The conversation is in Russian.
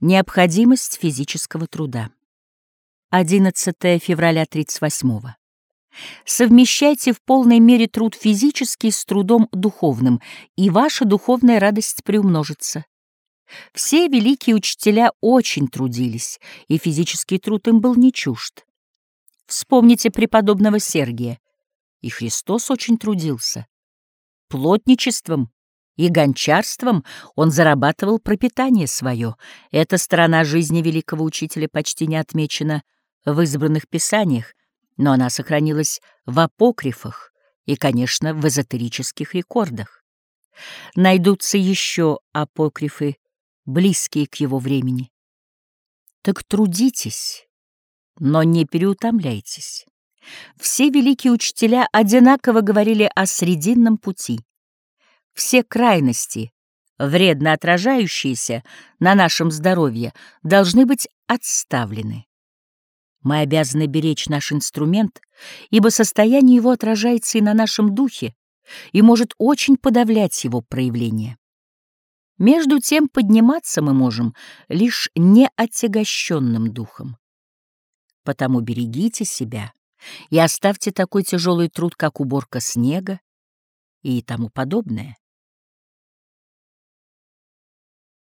Необходимость физического труда. 11 февраля 38 -го. Совмещайте в полной мере труд физический с трудом духовным, и ваша духовная радость приумножится. Все великие учителя очень трудились, и физический труд им был не чужд. Вспомните преподобного Сергия. И Христос очень трудился. Плотничеством и гончарством он зарабатывал пропитание свое. Эта сторона жизни великого учителя почти не отмечена в избранных писаниях, но она сохранилась в апокрифах и, конечно, в эзотерических рекордах. Найдутся еще апокрифы, близкие к его времени. Так трудитесь, но не переутомляйтесь. Все великие учителя одинаково говорили о срединном пути все крайности, вредно отражающиеся на нашем здоровье, должны быть отставлены. Мы обязаны беречь наш инструмент, ибо состояние его отражается и на нашем духе, и может очень подавлять его проявление. Между тем подниматься мы можем лишь неотягощенным духом. Потому берегите себя и оставьте такой тяжелый труд, как уборка снега и тому подобное.